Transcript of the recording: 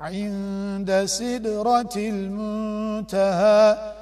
عند سدرة المنتهى.